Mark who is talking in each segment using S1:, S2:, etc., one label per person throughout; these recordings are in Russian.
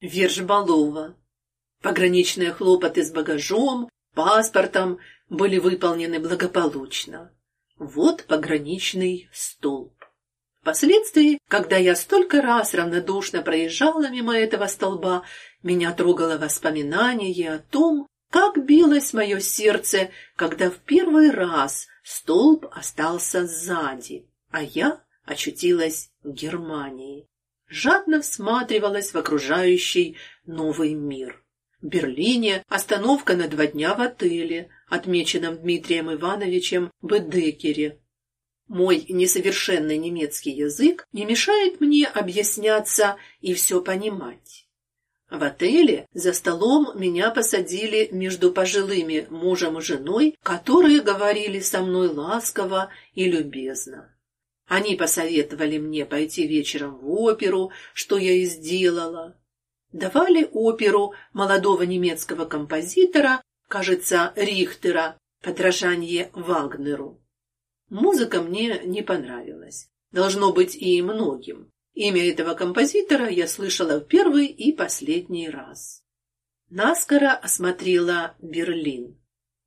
S1: Вержбалова. Пограничные хлопоты с багажом, паспортом были выполнены благополучно. Вот пограничный столб. Впоследствии, когда я столько раз равнодушно проезжала мимо этого столба, меня трогало воспоминание о том, как билось мое сердце, когда в первый раз столб остался сзади, а я очутилась в Германии. Жадно всматривалась в окружающий новый мир. В Берлине остановка на два дня в отеле, отмеченном Дмитрием Ивановичем Бедекере. Мой несовершенный немецкий язык не мешает мне объясняться и все понимать. В отеле за столом меня посадили между пожилыми мужем и женой, которые говорили со мной ласково и любезно. Они посоветовали мне пойти вечером в оперу, что я и сделала. Давали оперу молодого немецкого композитора, кажется, Рихтера, подражание Вагнеру. Музыка мне не понравилась. Должно быть и многим. Имя этого композитора я слышала в первый и последний раз. Наскоро осмотрела Берлин.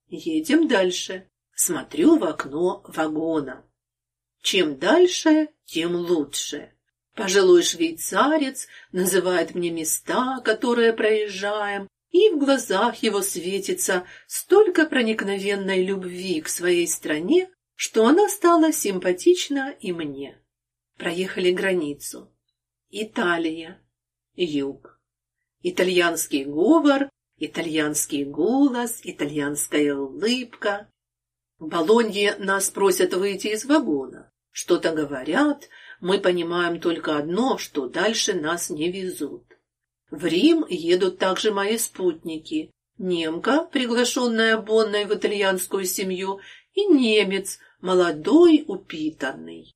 S1: Едем дальше. Смотрю в окно вагона. Чем дальше, тем лучше. Пожилой швейцарец называет мне места, которые проезжаем, и в глазах его светится столько проникновенной любви к своей стране, что она стала симпатична и мне. Проехали границу. Италия. Юг. Итальянский говор, итальянский голос, итальянская улыбка. В Болонье нас просят выйти из вагона. Что-то говорят, мы понимаем только одно, что дальше нас не везут. В Рим едут также мои спутники. Немка, приглашенная Бонной в итальянскую семью, и немец, молодой, упитанный.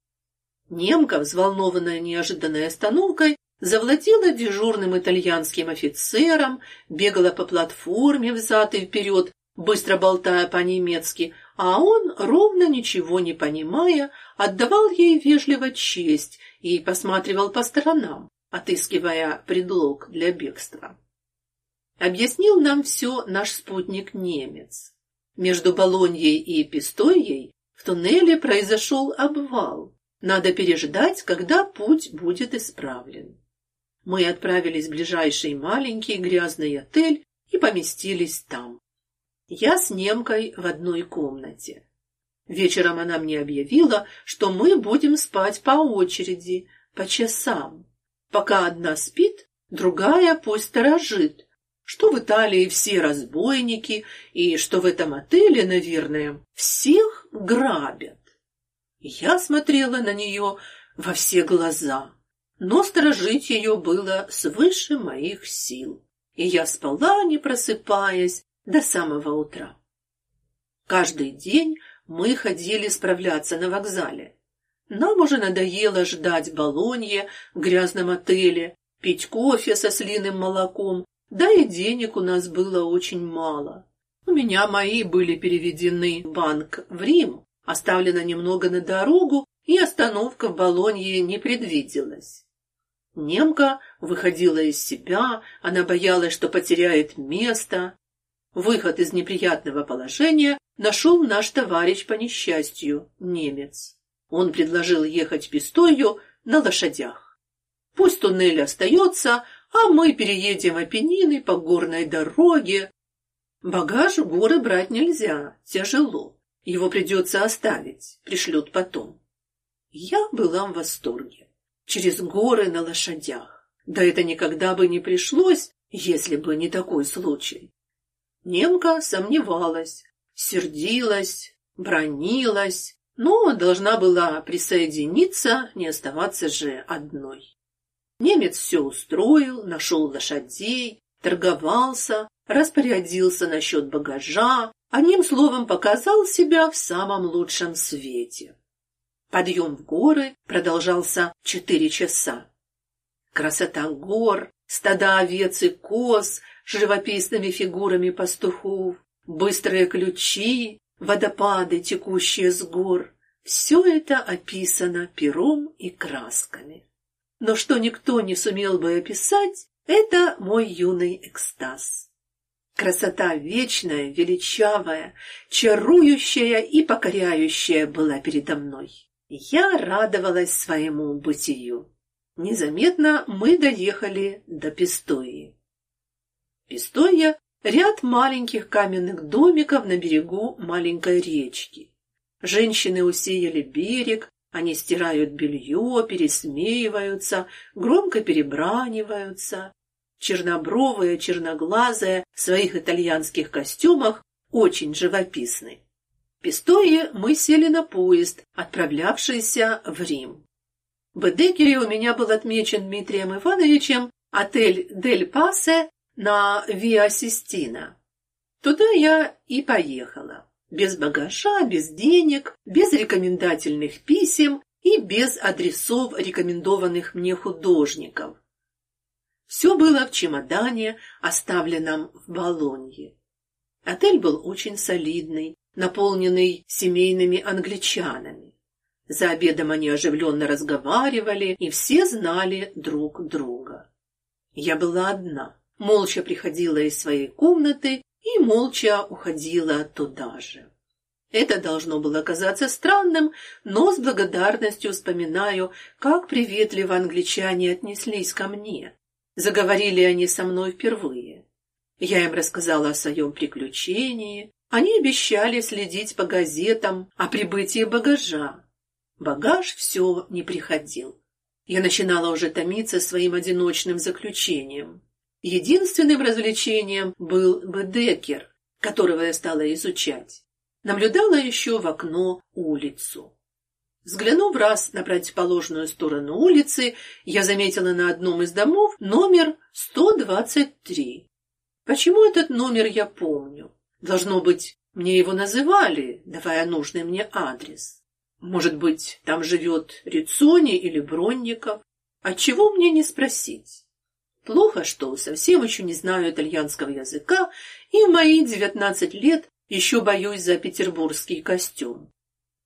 S1: Немка, взволнованная неожиданной остановкой, завладела дежурным итальянским офицером, бегала по платформе взад и вперед, быстро болтая по-немецки, а он, ровно ничего не понимая, отдавал ей вежливо честь и посматривал по сторонам, отыскивая предлог для бегства. Объяснил нам все наш спутник-немец. Между Болоньей и Пистоей в туннеле произошел обвал. Надо переждать, когда путь будет исправлен. Мы отправились в ближайший маленький грязный отель и поместились там. Я с немкой в одной комнате. Вечером она мне объявила, что мы будем спать по очереди, по часам. Пока одна спит, другая пусть сторожит, что в Италии все разбойники и что в этом отеле, наверное, всех грабят. Я смотрела на нее во все глаза, но сторожить ее было свыше моих сил, и я спала, не просыпаясь, до самого утра. Каждый день мы ходили справляться на вокзале. Нам уже надоело ждать Болонье в грязном отеле, пить кофе со слиным молоком, да и денег у нас было очень мало. У меня мои были переведены в банк в Рим, оставлено немного на дорогу, и остановка в Болонье не предвиделась. Немка выходила из себя, она боялась, что потеряет место. Выход из неприятного положения нашел наш товарищ по несчастью, немец. Он предложил ехать Пистою на лошадях. Пусть туннель остается, а мы переедем Апеннины по горной дороге. Багаж в горы брать нельзя, тяжело. Его придется оставить, пришлют потом. Я была в восторге. Через горы на лошадях. Да это никогда бы не пришлось, если бы не такой случай. Немка сомневалась, сердилась, бронилась, но должна была присоединиться, не оставаться же одной. Немец все устроил, нашел лошадей, торговался, распорядился насчет багажа, одним словом показал себя в самом лучшем свете. Подъем в горы продолжался четыре часа. Красота гор, стада овец и коз живописными фигурами пастухов, быстрые ключи, водопады, текущие с гор — все это описано пером и красками. Но что никто не сумел бы описать, Это мой юный экстаз. Красота вечная, величавая, чарующая и покоряющая была передо мной. Я радовалась своему бытию. Незаметно мы доехали до Пистои. Пистоя — ряд маленьких каменных домиков на берегу маленькой речки. Женщины усеяли берег, они стирают белье, пересмеиваются, громко перебраниваются. Чернобровые, черноглазые, в своих итальянских костюмах, очень живописны. В Пистое мы сели на поезд, отправлявшийся в Рим. В Эдекере у меня был отмечен Дмитрием Ивановичем отель «Дель Пасе» на Виа Систина. Туда я и поехала. Без багажа, без денег, без рекомендательных писем и без адресов рекомендованных мне художников. Все было в чемодане, оставленном в Болонье. Отель был очень солидный, наполненный семейными англичанами. За обедом они оживленно разговаривали, и все знали друг друга. Я была одна, молча приходила из своей комнаты и молча уходила туда же. Это должно было казаться странным, но с благодарностью вспоминаю, как приветливо англичане отнеслись ко мне. Заговорили они со мной впервые. Я им рассказала о своем приключении. Они обещали следить по газетам о прибытии багажа. Багаж все не приходил. Я начинала уже томиться своим одиночным заключением. Единственным развлечением был Бедекер, которого я стала изучать. Наблюдала еще в окно улицу. Взглянув раз на противоположную сторону улицы, я заметила на одном из домов номер 123. Почему этот номер я помню? Должно быть, мне его называли, давая нужный мне адрес. Может быть, там живет Рицони или Бронников? Отчего мне не спросить? Плохо, что совсем еще не знаю итальянского языка, и в мои девятнадцать лет еще боюсь за петербургский костюм.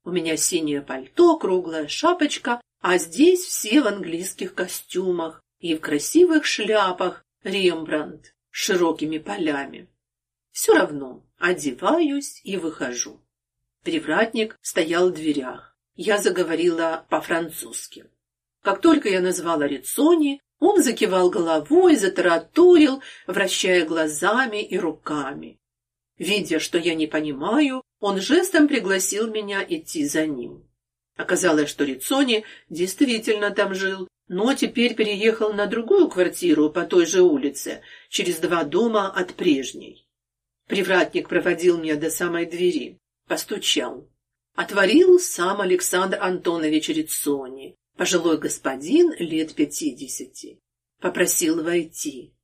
S1: У меня синее пальто, круглая шапочка, а здесь все в английских костюмах и в красивых шляпах Рембрандт с широкими полями. Все равно одеваюсь и выхожу. Привратник стоял в дверях. Я заговорила по-французски. Как только я назвала Рицони, он закивал головой, затараторил, вращая глазами и руками. Видя, что я не понимаю, он жестом пригласил меня идти за ним. Оказалось, что Рицони действительно там жил, но теперь переехал на другую квартиру по той же улице, через два дома от прежней. Привратник проводил меня до самой двери, постучал. Отворил сам Александр Антонович Рицони, Пожилой господин лет пятидесяти. Попросил войти.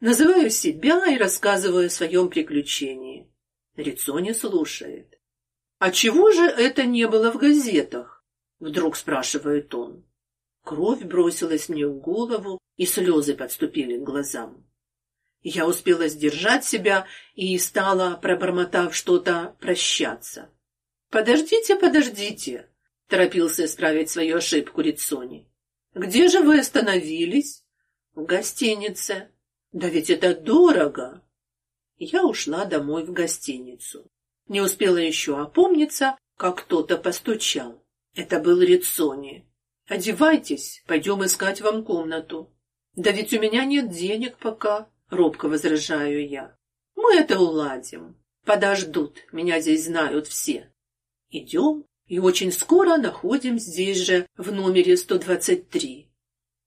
S1: Называю себя и рассказываю о своем приключении. Лицо слушает. «А чего же это не было в газетах?» Вдруг спрашивает он. Кровь бросилась мне в голову, и слезы подступили к глазам. Я успела сдержать себя и стала, пробормотав что-то, прощаться. «Подождите, подождите!» Торопился исправить свою ошибку Рицони. Где же вы остановились? В гостинице. Да ведь это дорого. Я ушла домой в гостиницу. Не успела еще опомниться, как кто-то постучал. Это был Рицони. Одевайтесь, пойдем искать вам комнату. Да ведь у меня нет денег пока, робко возражаю я. Мы это уладим. Подождут, меня здесь знают все. Идем и очень скоро находим здесь же, в номере 123.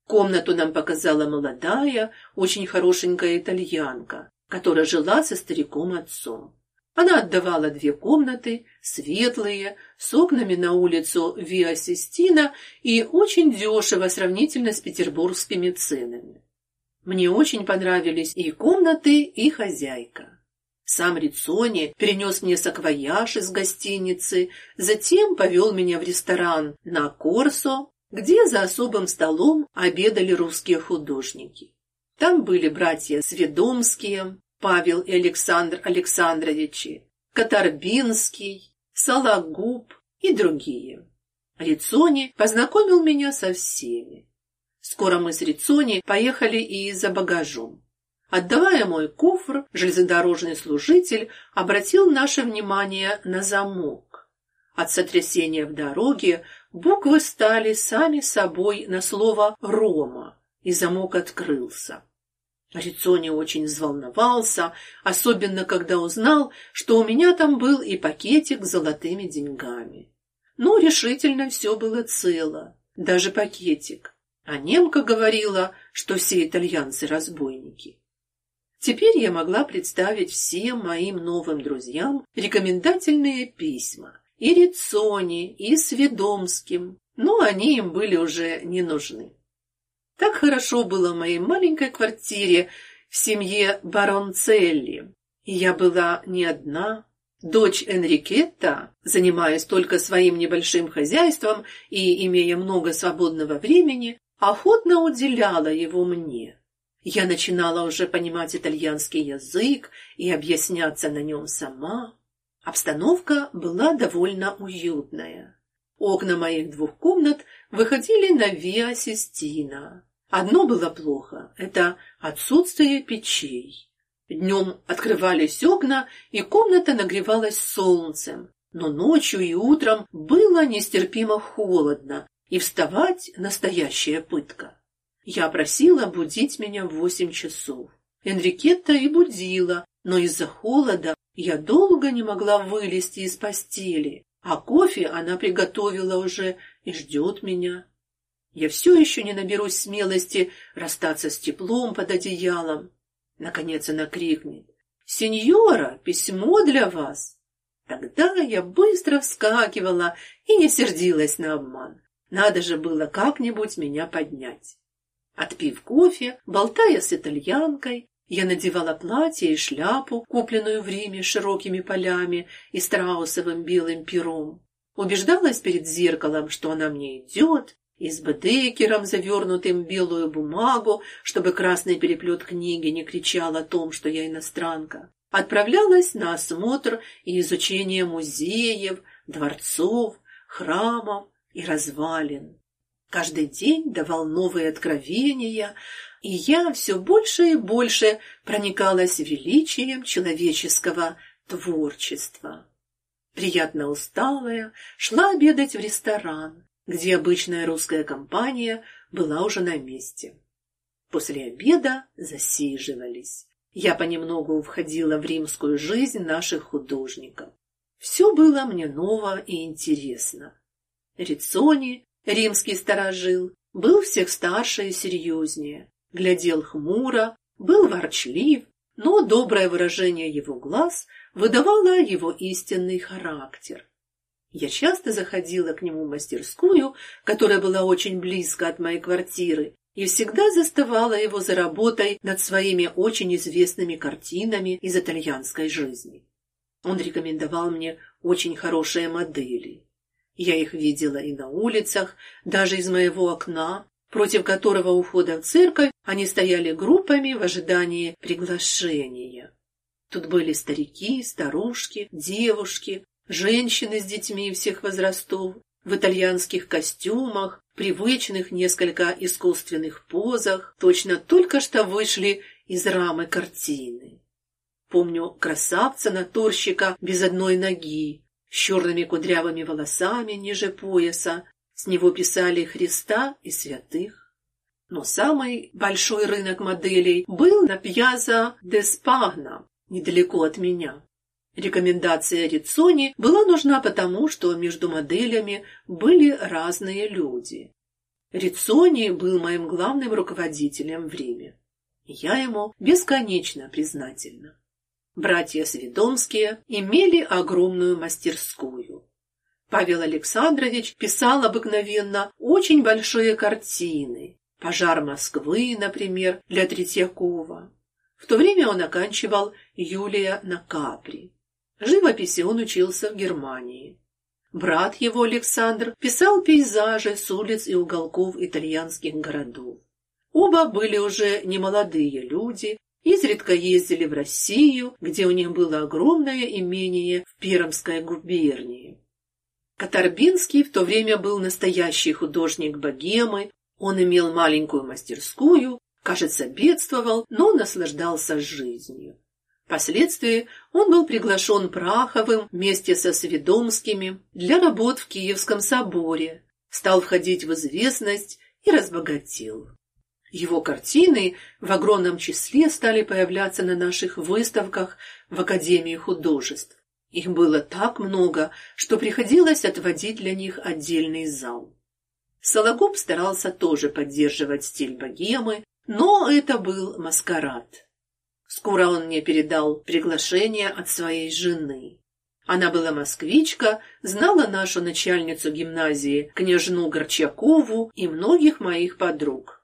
S1: Комнату нам показала молодая, очень хорошенькая итальянка, которая жила со стариком-отцом. Она отдавала две комнаты, светлые, с окнами на улицу Виа Систина и очень дешево сравнительно с петербургскими ценами. Мне очень понравились и комнаты, и хозяйка. Сам Рицони перенес мне саквояж из гостиницы, затем повел меня в ресторан на Корсо, где за особым столом обедали русские художники. Там были братья Сведомские, Павел и Александр Александровичи, Катарбинский, Сологуб и другие. Рицони познакомил меня со всеми. Скоро мы с Рицони поехали и за багажом. Отдавая мой кофр, железнодорожный служитель обратил наше внимание на замок. От сотрясения в дороге буквы стали сами собой на слово «Рома», и замок открылся. Рицони очень взволновался, особенно когда узнал, что у меня там был и пакетик с золотыми деньгами. Но решительно все было цело, даже пакетик. А немка говорила, что все итальянцы разбойники. Теперь я могла представить всем моим новым друзьям рекомендательные письма и Рицони, и Сведомским, но они им были уже не нужны. Так хорошо было в моей маленькой квартире в семье Баронцелли. Я была не одна. Дочь Энрикетта, занимаясь только своим небольшим хозяйством и имея много свободного времени, охотно уделяла его мне. Я начинала уже понимать итальянский язык и объясняться на нем сама. Обстановка была довольно уютная. Окна моих двух комнат выходили на Виа Систина. Одно было плохо — это отсутствие печей. Днем открывались окна, и комната нагревалась солнцем, но ночью и утром было нестерпимо холодно, и вставать — настоящая пытка. Я просила будить меня в восемь часов. Энрикетта и будила, но из-за холода я долго не могла вылезти из постели, а кофе она приготовила уже и ждет меня. Я все еще не наберусь смелости расстаться с теплом под одеялом. Наконец она крикнет. «Сеньора, письмо для вас!» Тогда я быстро вскакивала и не сердилась на обман. Надо же было как-нибудь меня поднять. Отпив кофе, болтая с итальянкой, я надевала платье и шляпу, купленную в Риме широкими полями и страусовым белым пером. Убеждалась перед зеркалом, что она мне идет, и с бедекером, завернутым в белую бумагу, чтобы красный переплет книги не кричал о том, что я иностранка. Отправлялась на осмотр и изучение музеев, дворцов, храмов и развалин. Каждый день давал новые откровения, и я все больше и больше проникалась величием человеческого творчества. Приятно усталая, шла обедать в ресторан, где обычная русская компания была уже на месте. После обеда засиживались. Я понемногу входила в римскую жизнь наших художников. Все было мне ново и интересно. Рицони, римский сторожил, был всех старше и серьезнее, глядел хмуро, был ворчлив, но доброе выражение его глаз выдавало его истинный характер. Я часто заходила к нему в мастерскую, которая была очень близко от моей квартиры, и всегда заставала его за работой над своими очень известными картинами из итальянской жизни. Он рекомендовал мне очень хорошие модели. Я их видела и на улицах, даже из моего окна, против которого у входа в церковь они стояли группами в ожидании приглашения. Тут были старики, старушки, девушки, Женщины с детьми всех возрастов, в итальянских костюмах, привычных несколько искусственных позах, точно только что вышли из рамы картины. Помню красавца-натурщика без одной ноги, с черными кудрявыми волосами ниже пояса, с него писали Христа и святых. Но самый большой рынок моделей был на Пьяза де Спагна, недалеко от меня. Рекомендация Рицони была нужна потому, что между моделями были разные люди. Рицони был моим главным руководителем в Риме. Я ему бесконечно признательна. Братья Свидомские имели огромную мастерскую. Павел Александрович писал обыкновенно очень большие картины. «Пожар Москвы», например, для Третьякова. В то время он оканчивал Юлия на Капри. Живописи он учился в Германии. Брат его, Александр, писал пейзажи с улиц и уголков итальянских городов. Оба были уже немолодые люди, изредка ездили в Россию, где у них было огромное имение в Пермской губернии. Катарбинский в то время был настоящий художник богемы, Он имел маленькую мастерскую, кажется, бедствовал, но наслаждался жизнью. Впоследствии он был приглашен Праховым вместе со Сведомскими для работ в Киевском соборе, стал входить в известность и разбогател. Его картины в огромном числе стали появляться на наших выставках в Академии художеств. Их было так много, что приходилось отводить для них отдельный зал. Сологуб старался тоже поддерживать стиль богемы, но это был маскарад. Скоро он мне передал приглашение от своей жены. Она была москвичка, знала нашу начальницу гимназии, княжну Горчакову и многих моих подруг.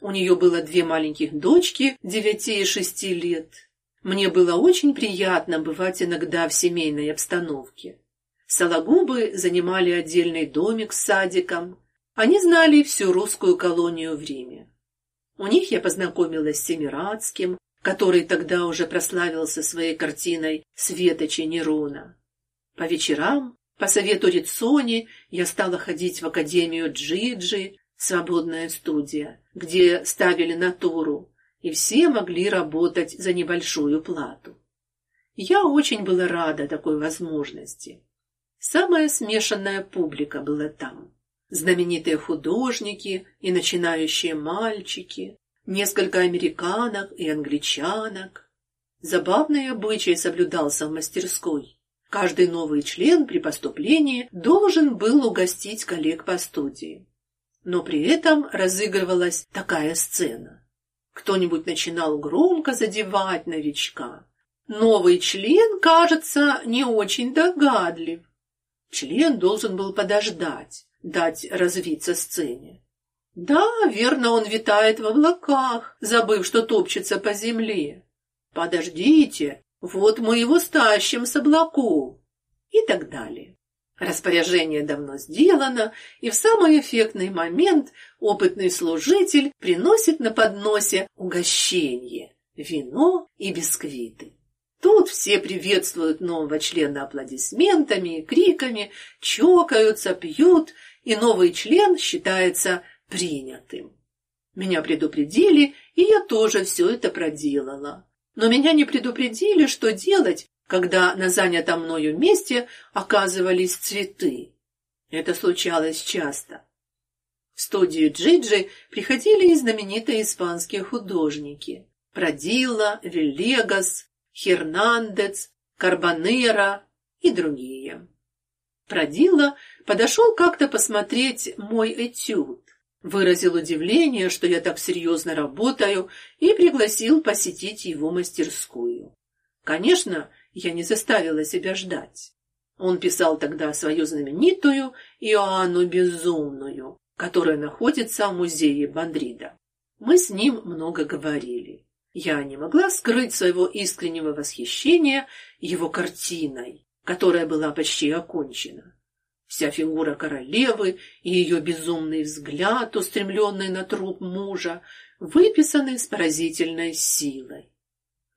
S1: У нее было две маленьких дочки, девяти и шести лет. Мне было очень приятно бывать иногда в семейной обстановке. Сологубы занимали отдельный домик с садиком. Они знали всю русскую колонию в Риме. У них я познакомилась с Семирадским, который тогда уже прославился своей картиной «Светочи Нерона». По вечерам, по совету Рицони, я стала ходить в Академию Джиджи, свободная студия, где ставили натуру, и все могли работать за небольшую плату. Я очень была рада такой возможности. Самая смешанная публика была там. Знаменитые художники и начинающие мальчики, несколько американок и англичанок. Забавный обычай соблюдался в мастерской. Каждый новый член при поступлении должен был угостить коллег по студии. Но при этом разыгрывалась такая сцена. Кто-нибудь начинал громко задевать новичка. Новый член, кажется, не очень догадлив. Член должен был подождать, дать развиться сцене. Да, верно, он витает в облаках, забыв, что топчется по земле. Подождите, вот мы его стащим с облаков. И так далее. Распоряжение давно сделано, и в самый эффектный момент опытный служитель приносит на подносе угощение, вино и бисквиты. Тут все приветствуют нового члена аплодисментами и криками, чокаются, пьют, и новый член считается принятым. Меня предупредили, и я тоже все это проделала. Но меня не предупредили, что делать, когда на занятом мною месте оказывались цветы. Это случалось часто. В студию Джиджи приходили и знаменитые испанские художники: Продилла, Виллегас, Хернандец, Карбонера и другие. Продилла подошел как-то посмотреть мой этюд выразил удивление, что я так серьезно работаю, и пригласил посетить его мастерскую. Конечно, я не заставила себя ждать. Он писал тогда свою знаменитую Иоанну Безумную, которая находится в музее Бандрида. Мы с ним много говорили. Я не могла скрыть своего искреннего восхищения его картиной, которая была почти окончена. Вся фигура королевы и ее безумный взгляд, устремленный на труп мужа, выписаны с поразительной силой.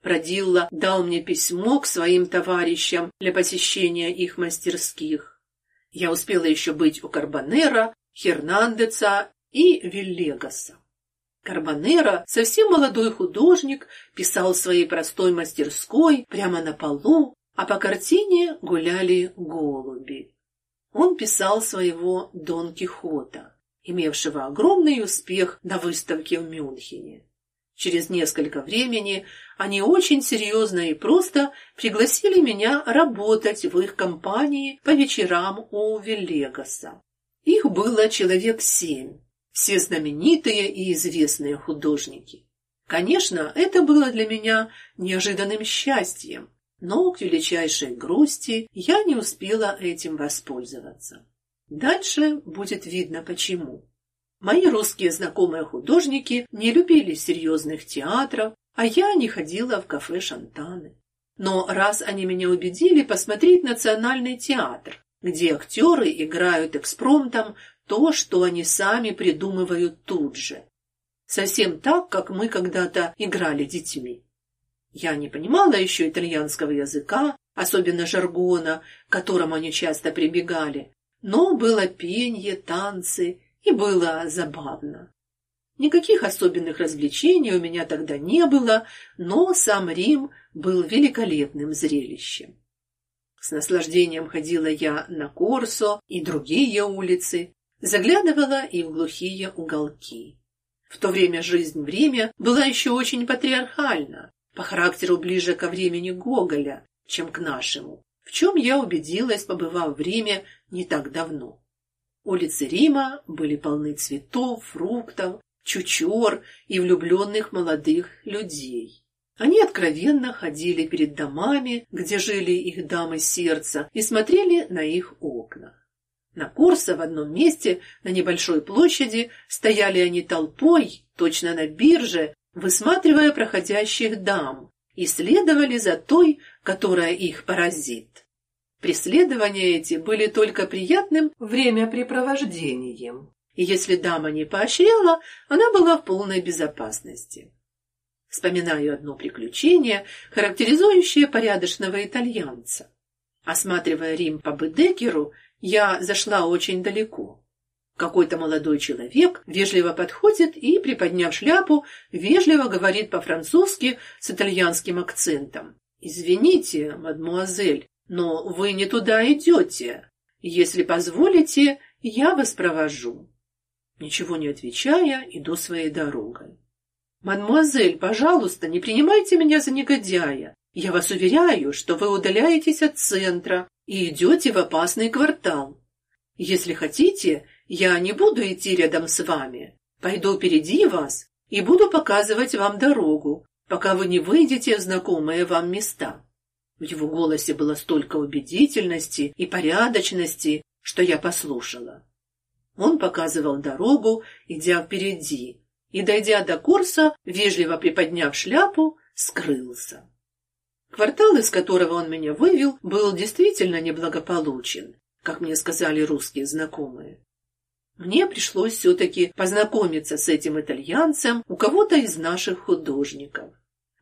S1: Продилла дал мне письмо к своим товарищам для посещения их мастерских. Я успела еще быть у Карбонера, Хернандеца и Виллегаса. Карбонера, совсем молодой художник, писал в своей простой мастерской прямо на полу, а по картине гуляли голуби он писал своего Дон Кихота, имевшего огромный успех на выставке в Мюнхене. Через несколько времени они очень серьезно и просто пригласили меня работать в их компании по вечерам у Велегаса. Их было человек семь, все знаменитые и известные художники. Конечно, это было для меня неожиданным счастьем, но к величайшей грусти я не успела этим воспользоваться. Дальше будет видно почему. Мои русские знакомые художники не любили серьезных театров, а я не ходила в кафе Шантаны. Но раз они меня убедили посмотреть национальный театр, где актеры играют экспромтом то, что они сами придумывают тут же. Совсем так, как мы когда-то играли детьми. Я не понимала еще итальянского языка, особенно жаргона, к которому они часто прибегали, но было пение, танцы, и было забавно. Никаких особенных развлечений у меня тогда не было, но сам Рим был великолепным зрелищем. С наслаждением ходила я на Корсо и другие улицы, заглядывала и в глухие уголки. В то время жизнь в Риме была еще очень патриархальна, по характеру ближе ко времени Гоголя, чем к нашему, в чем я убедилась, побывав в Риме не так давно. Улицы Рима были полны цветов, фруктов, чучор и влюбленных молодых людей. Они откровенно ходили перед домами, где жили их дамы сердца, и смотрели на их окна. На Корсо в одном месте, на небольшой площади, стояли они толпой, точно на бирже, высматривая проходящих дам, и следовали за той, которая их поразит. Преследования эти были только приятным времяпрепровождением, и если дама не поощряла, она была в полной безопасности. Вспоминаю одно приключение, характеризующее порядочного итальянца. Осматривая Рим по Бедекеру, я зашла очень далеко. Какой-то молодой человек вежливо подходит и, приподняв шляпу, вежливо говорит по-французски с итальянским акцентом. «Извините, мадмуазель, но вы не туда идете. Если позволите, я вас провожу». Ничего не отвечая, иду своей дорогой. «Мадмуазель, пожалуйста, не принимайте меня за негодяя. Я вас уверяю, что вы удаляетесь от центра и идете в опасный квартал. Если хотите, я не буду идти рядом с вами. Пойду впереди вас и буду показывать вам дорогу, пока вы не выйдете в знакомые вам места. В его голосе было столько убедительности и порядочности, что я послушала. Он показывал дорогу, идя впереди, и, дойдя до курса, вежливо приподняв шляпу, скрылся. Квартал, из которого он меня вывел, был действительно неблагополучен, как мне сказали русские знакомые. Мне пришлось все-таки познакомиться с этим итальянцем у кого-то из наших художников.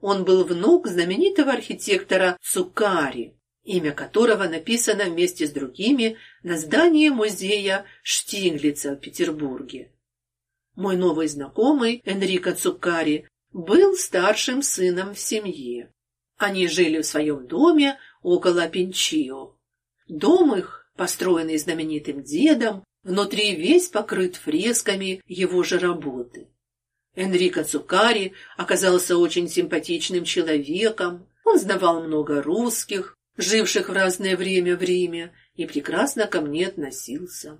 S1: Он был внук знаменитого архитектора Цукари, имя которого написано вместе с другими на здании музея Штиглица в Петербурге. Мой новый знакомый Энрико Цукари был старшим сыном в семье. Они жили в своем доме около Пинчио. Дом их, построенный знаменитым дедом, Внутри весь покрыт фресками его же работы. Энрико Цукари оказался очень симпатичным человеком. Он знавал много русских, живших в разное время в Риме, и прекрасно ко мне относился.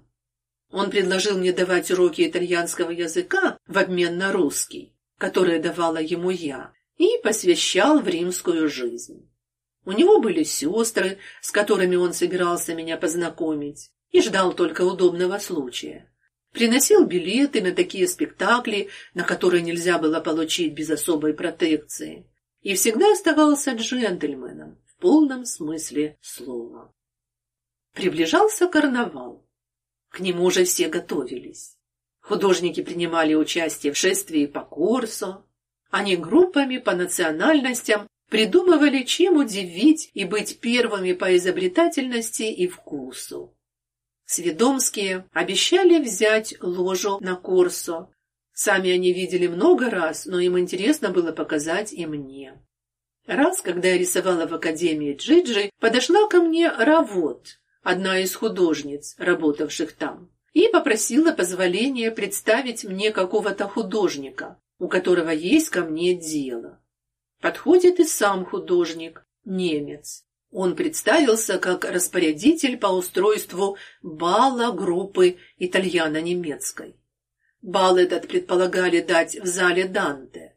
S1: Он предложил мне давать уроки итальянского языка в обмен на русский, которые давала ему я, и посвящал в римскую жизнь. У него были сестры, с которыми он собирался меня познакомить и ждал только удобного случая. Приносил билеты на такие спектакли, на которые нельзя было получить без особой протекции, и всегда оставался джентльменом в полном смысле слова. Приближался карнавал. К нему уже все готовились. Художники принимали участие в шествии по Корсо. Они группами по национальностям придумывали, чем удивить и быть первыми по изобретательности и вкусу. Сведомские обещали взять ложу на Корсо. Сами они видели много раз, но им интересно было показать и мне. Раз, когда я рисовала в Академии Джиджи, подошла ко мне Равот, одна из художниц, работавших там, и попросила позволения представить мне какого-то художника, у которого есть ко мне дело. Подходит и сам художник, немец. Он представился как распорядитель по устройству бала группы итальяно-немецкой. Бал этот предполагали дать в зале Данте.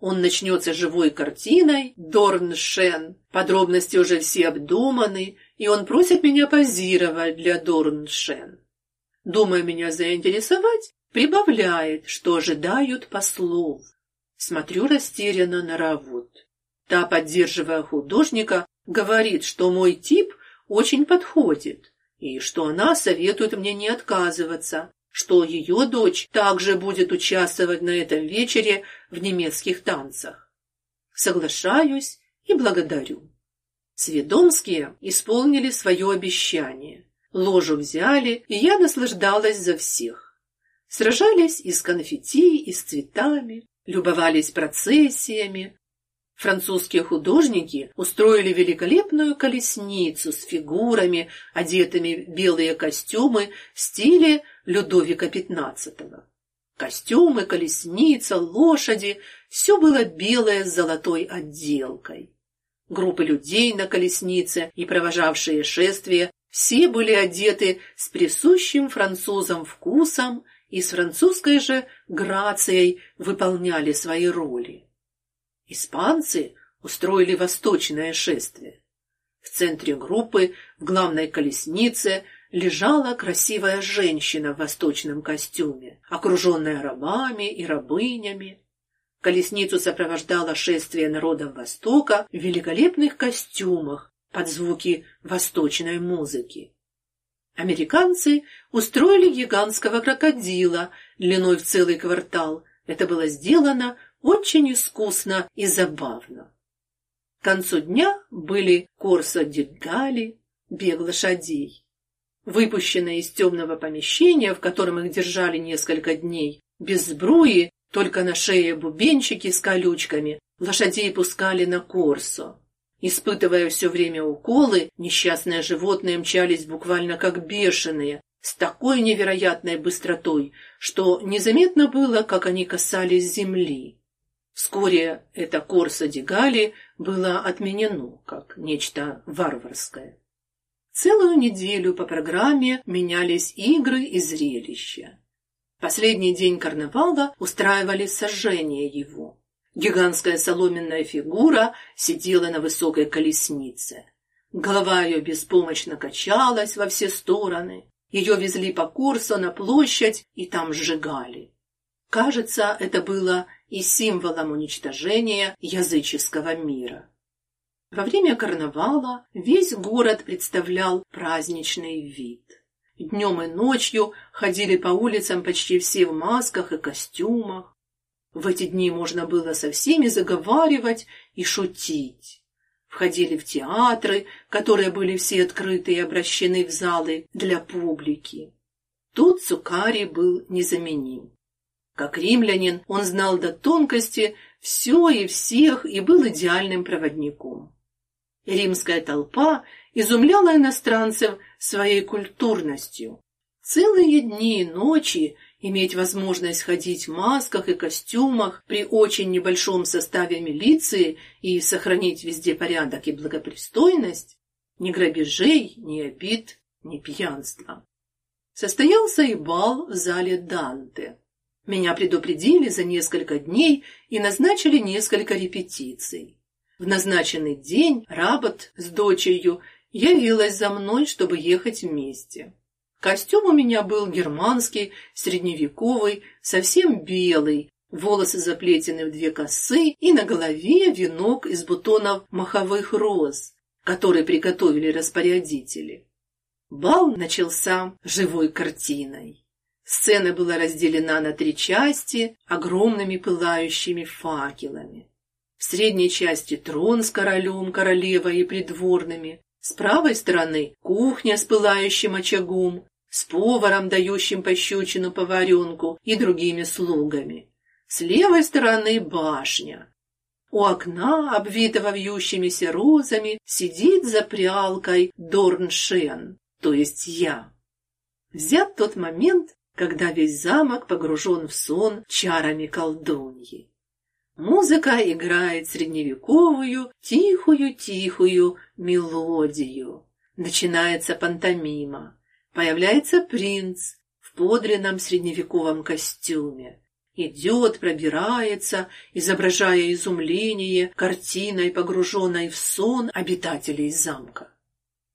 S1: Он начнется живой картиной Дорншен. Подробности уже все обдуманы, и он просит меня позировать для Дорншен. Думая меня заинтересовать, прибавляет, что ожидают послов. Смотрю растерянно на Равут. Та, поддерживая художника, Говорит, что мой тип очень подходит, и что она советует мне не отказываться, что ее дочь также будет участвовать на этом вечере в немецких танцах. Соглашаюсь и благодарю. Сведомские исполнили свое обещание. Ложу взяли, и я наслаждалась за всех. Сражались из конфетти, и с цветами, любовались процессиями. Французские художники устроили великолепную колесницу с фигурами, одетыми в белые костюмы в стиле Людовика XV. Костюмы, колесница, лошади – все было белое с золотой отделкой. Группы людей на колеснице и провожавшие шествие все были одеты с присущим французам вкусом и с французской же грацией выполняли свои роли. Испанцы устроили восточное шествие. В центре группы, в главной колеснице, лежала красивая женщина в восточном костюме, окруженная рабами и рабынями. Колесницу сопровождало шествие народов Востока в великолепных костюмах под звуки восточной музыки. Американцы устроили гигантского крокодила длиной в целый квартал. Это было сделано очень искусно и забавно. К концу дня были корсо дигали, бег лошадей. Выпущенные из темного помещения, в котором их держали несколько дней, без сбруи, только на шее бубенчики с колючками, лошадей пускали на корсо. Испытывая все время уколы, несчастные животные мчались буквально как бешеные, с такой невероятной быстротой, что незаметно было, как они касались земли. Вскоре это Корса Дигали было отменено, как нечто варварское. Целую неделю по программе менялись игры и зрелища. Последний день карнавала устраивали сожжение его. Гигантская соломенная фигура сидела на высокой колеснице. Голова ее беспомощно качалась во все стороны. Ее везли по курсу на площадь и там сжигали. Кажется, это было и символом уничтожения языческого мира. Во время карнавала весь город представлял праздничный вид. Днем и ночью ходили по улицам почти все в масках и костюмах. В эти дни можно было со всеми заговаривать и шутить. Входили в театры, которые были все открыты и обращены в залы для публики. Тут Цукари был незаменим. Как римлянин, он знал до тонкости все и всех и был идеальным проводником. Римская толпа изумляла иностранцев своей культурностью. Целые дни и ночи Иметь возможность ходить в масках и костюмах при очень небольшом составе милиции и сохранить везде порядок и благопристойность, ни грабежей, ни обид, ни пьянства. Состоялся и бал в зале Данте. Меня предупредили за несколько дней и назначили несколько репетиций. В назначенный день Работ с дочерью явилась за мной, чтобы ехать вместе. Костюм у меня был германский, средневековый, совсем белый, волосы заплетены в две косы и на голове венок из бутонов маховых роз, который приготовили распорядители. Бал начался живой картиной. Сцена была разделена на три части огромными пылающими факелами. В средней части трон с королем, королевой и придворными, с правой стороны кухня с пылающим очагом, с поваром, дающим пощечину поваренку, и другими слугами. С левой стороны башня. У окна, обвитого вьющимися розами, сидит за прялкой Дорншен, то есть я. Взят тот момент, когда весь замок погружен в сон чарами колдуньи. Музыка играет средневековую, тихую-тихую мелодию. Начинается пантомима. Появляется принц в подлинном средневековом костюме. Идет, пробирается, изображая изумление картиной, погруженной в сон обитателей замка.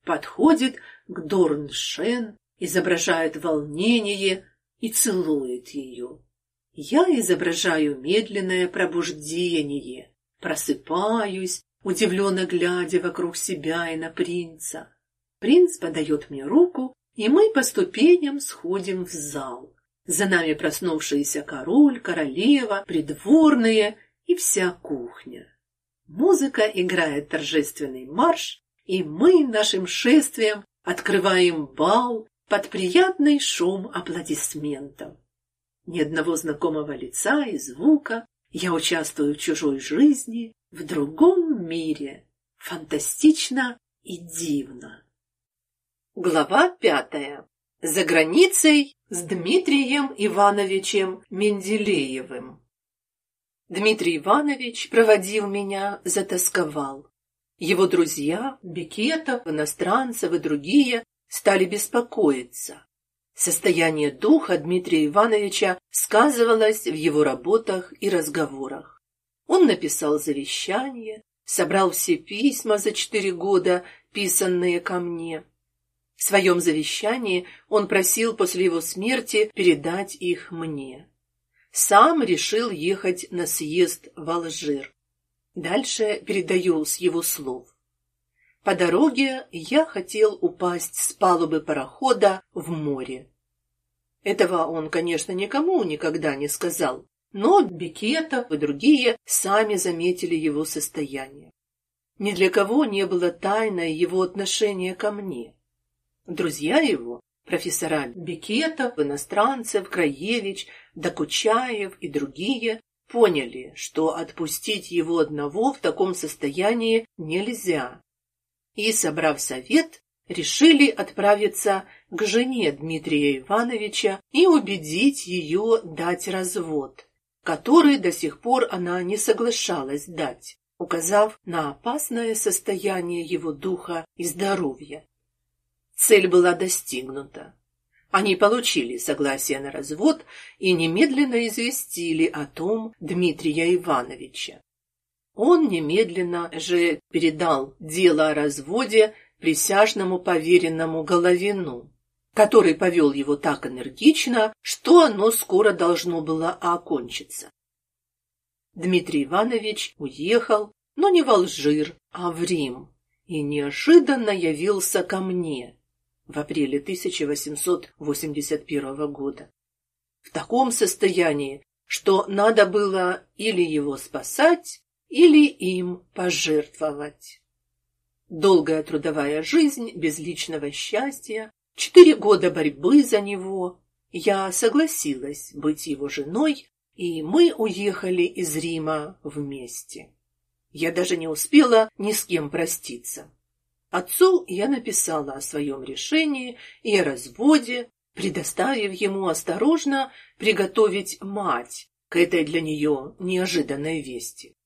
S1: Подходит к Дорншен, изображает волнение и целует ее. Я изображаю медленное пробуждение, просыпаюсь, удивленно глядя вокруг себя и на принца. Принц подает мне руку и мы по ступеням сходим в зал. За нами проснувшийся король, королева, придворные и вся кухня. Музыка играет торжественный марш, и мы нашим шествием открываем бал под приятный шум аплодисментов. Ни одного знакомого лица и звука. Я участвую в чужой жизни, в другом мире. Фантастично и дивно. Глава пятая. За границей с Дмитрием Ивановичем Менделеевым. Дмитрий Иванович проводил меня, затасковал. Его друзья, Бекетов, иностранцев и другие стали беспокоиться. Состояние духа Дмитрия Ивановича сказывалось в его работах и разговорах. Он написал завещание, собрал все письма за четыре года, писанные ко мне. В своем завещании он просил после его смерти передать их мне. Сам решил ехать на съезд в Алжир. Дальше передаю с его слов. По дороге я хотел упасть с палубы парохода в море. Этого он, конечно, никому никогда не сказал, но Бекетов и другие сами заметили его состояние. Ни для кого не было тайной его отношение ко мне. Друзья его, профессора Бекетов, иностранцев, Краевич, Докучаев и другие, поняли, что отпустить его одного в таком состоянии нельзя. И, собрав совет, решили отправиться к жене Дмитрия Ивановича и убедить ее дать развод, который до сих пор она не соглашалась дать, указав на опасное состояние его духа и здоровья. Цель была достигнута. Они получили согласие на развод и немедленно известили о том Дмитрия Ивановича. Он немедленно же передал дело о разводе присяжному поверенному Головину, который повел его так энергично, что оно скоро должно было окончиться. Дмитрий Иванович уехал, но не в Алжир, а в Рим, и неожиданно явился ко мне в апреле 1881 года. В таком состоянии, что надо было или его спасать, или им пожертвовать. Долгая трудовая жизнь без личного счастья, четыре года борьбы за него. Я согласилась быть его женой, и мы уехали из Рима вместе. Я даже не успела ни с кем проститься. Отцу я написала о своем решении и о разводе, предоставив ему осторожно приготовить мать к этой для нее неожиданной вести.